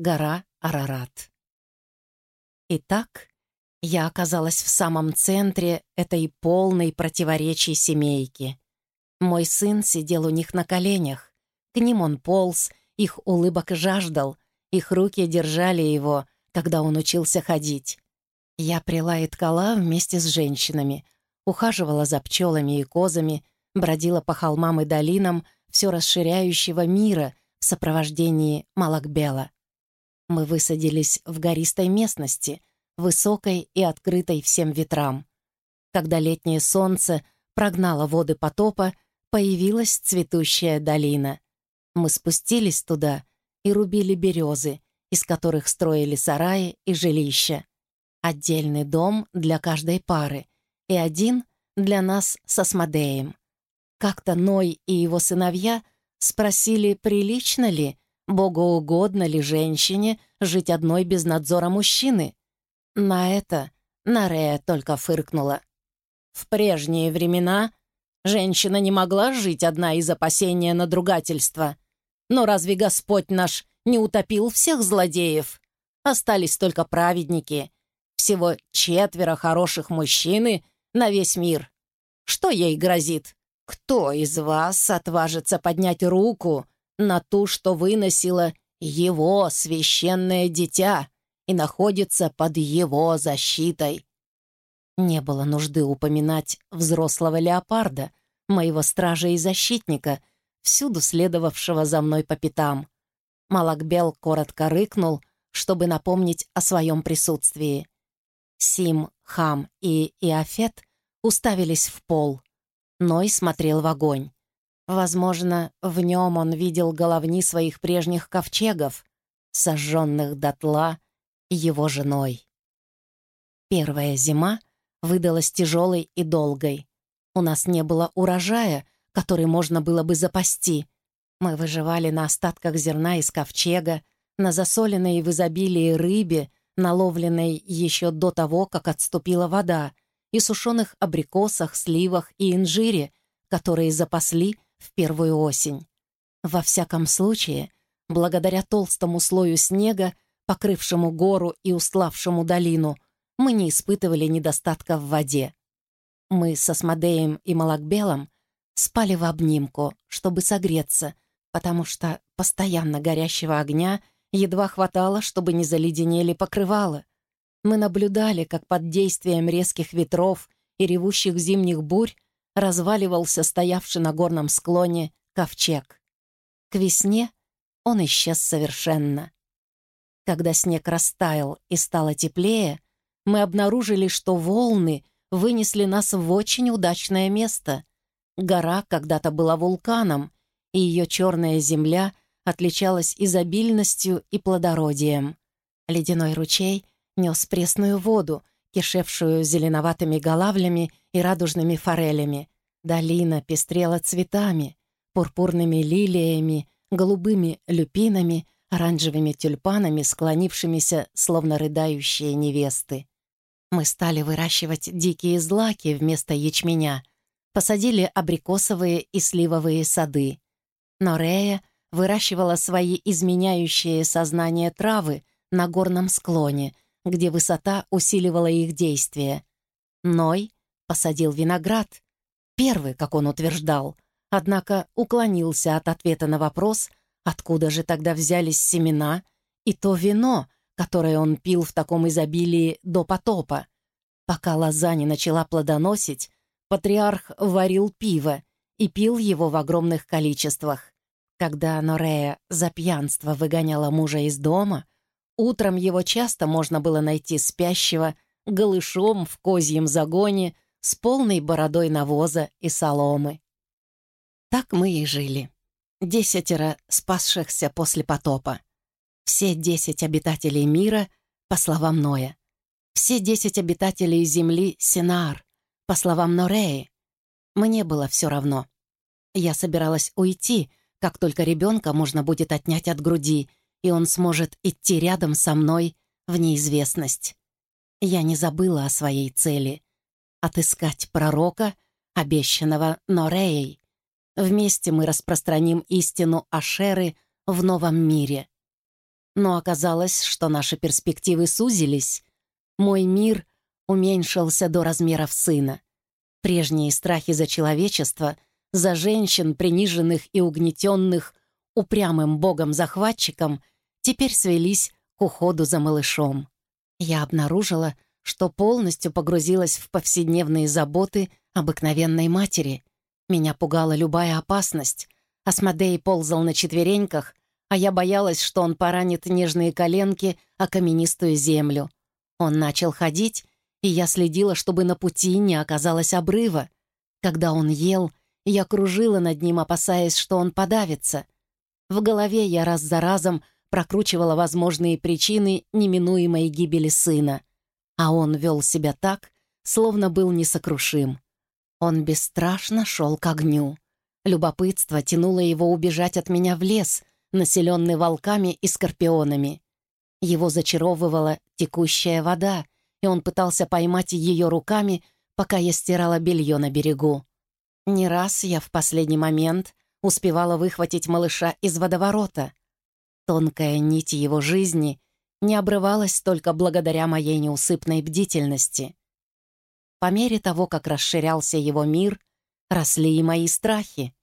гора Арарат. Итак, я оказалась в самом центре этой полной противоречий семейки. Мой сын сидел у них на коленях. К ним он полз, их улыбок жаждал, их руки держали его, когда он учился ходить. Я прила и ткала вместе с женщинами, ухаживала за пчелами и козами, бродила по холмам и долинам все расширяющего мира в сопровождении Малакбела. Мы высадились в гористой местности, высокой и открытой всем ветрам. Когда летнее солнце прогнало воды потопа, появилась цветущая долина. Мы спустились туда и рубили березы, из которых строили сараи и жилища. Отдельный дом для каждой пары и один для нас с Асмодеем. Как-то Ной и его сыновья спросили, прилично ли, богоугодно ли женщине жить одной без надзора мужчины. На это Нарея только фыркнула. В прежние времена женщина не могла жить одна из опасения надругательства. Но разве Господь наш не утопил всех злодеев? Остались только праведники. Всего четверо хороших мужчины на весь мир. Что ей грозит? Кто из вас отважится поднять руку на ту, что выносила его священное дитя и находится под его защитой? Не было нужды упоминать взрослого леопарда, моего стража и защитника, всюду следовавшего за мной по пятам. Малакбел коротко рыкнул, чтобы напомнить о своем присутствии. Сим, Хам и Иофет уставились в пол — Ной смотрел в огонь. Возможно, в нем он видел головни своих прежних ковчегов, сожженных дотла его женой. Первая зима выдалась тяжелой и долгой. У нас не было урожая, который можно было бы запасти. Мы выживали на остатках зерна из ковчега, на засоленной в изобилии рыбе, наловленной еще до того, как отступила вода, и сушеных абрикосах, сливах и инжире, которые запасли в первую осень. Во всяком случае, благодаря толстому слою снега, покрывшему гору и уславшему долину, мы не испытывали недостатка в воде. Мы со Смодеем и Малакбелом спали в обнимку, чтобы согреться, потому что постоянно горящего огня едва хватало, чтобы не заледенели покрывала. Мы наблюдали, как под действием резких ветров и ревущих зимних бурь разваливался стоявший на горном склоне ковчег. К весне он исчез совершенно. Когда снег растаял и стало теплее, мы обнаружили, что волны вынесли нас в очень удачное место. Гора когда-то была вулканом, и ее черная земля отличалась изобильностью и плодородием. Ледяной ручей нес пресную воду, кишевшую зеленоватыми голавлями и радужными форелями. Долина пестрела цветами, пурпурными лилиями, голубыми люпинами, оранжевыми тюльпанами, склонившимися, словно рыдающие невесты. Мы стали выращивать дикие злаки вместо ячменя, посадили абрикосовые и сливовые сады. Но Рея выращивала свои изменяющие сознание травы на горном склоне — где высота усиливала их действие. Ной посадил виноград, первый, как он утверждал, однако уклонился от ответа на вопрос, откуда же тогда взялись семена и то вино, которое он пил в таком изобилии до потопа. Пока лоза не начала плодоносить, патриарх варил пиво и пил его в огромных количествах. Когда Норея за пьянство выгоняла мужа из дома, Утром его часто можно было найти спящего, голышом в козьем загоне, с полной бородой навоза и соломы. Так мы и жили. Десятеро спасшихся после потопа. Все десять обитателей мира, по словам Ноя. Все десять обитателей Земли Синар, по словам Нореи. Мне было все равно. Я собиралась уйти, как только ребенка можно будет отнять от груди — и он сможет идти рядом со мной в неизвестность. Я не забыла о своей цели — отыскать пророка, обещанного Нореей. Вместе мы распространим истину Ашеры в новом мире. Но оказалось, что наши перспективы сузились. Мой мир уменьшился до размеров сына. Прежние страхи за человечество, за женщин, приниженных и угнетенных упрямым богом-захватчиком, теперь свелись к уходу за малышом. Я обнаружила, что полностью погрузилась в повседневные заботы обыкновенной матери. Меня пугала любая опасность. Асмодей ползал на четвереньках, а я боялась, что он поранит нежные коленки о каменистую землю. Он начал ходить, и я следила, чтобы на пути не оказалось обрыва. Когда он ел, я кружила над ним, опасаясь, что он подавится. В голове я раз за разом прокручивала возможные причины неминуемой гибели сына. А он вел себя так, словно был несокрушим. Он бесстрашно шел к огню. Любопытство тянуло его убежать от меня в лес, населенный волками и скорпионами. Его зачаровывала текущая вода, и он пытался поймать ее руками, пока я стирала белье на берегу. Не раз я в последний момент успевала выхватить малыша из водоворота. Тонкая нить его жизни не обрывалась только благодаря моей неусыпной бдительности. По мере того, как расширялся его мир, росли и мои страхи.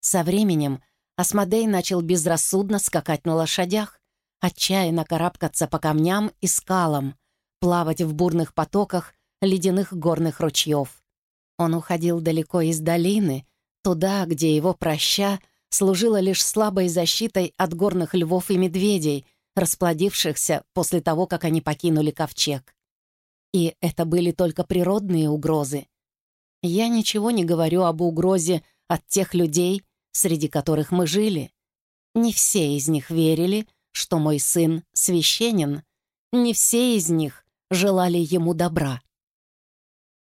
Со временем Асмодей начал безрассудно скакать на лошадях, отчаянно карабкаться по камням и скалам, плавать в бурных потоках ледяных горных ручьев. Он уходил далеко из долины, туда, где его проща служила лишь слабой защитой от горных львов и медведей, расплодившихся после того, как они покинули ковчег. И это были только природные угрозы. Я ничего не говорю об угрозе от тех людей, среди которых мы жили. Не все из них верили, что мой сын священен, не все из них желали ему добра.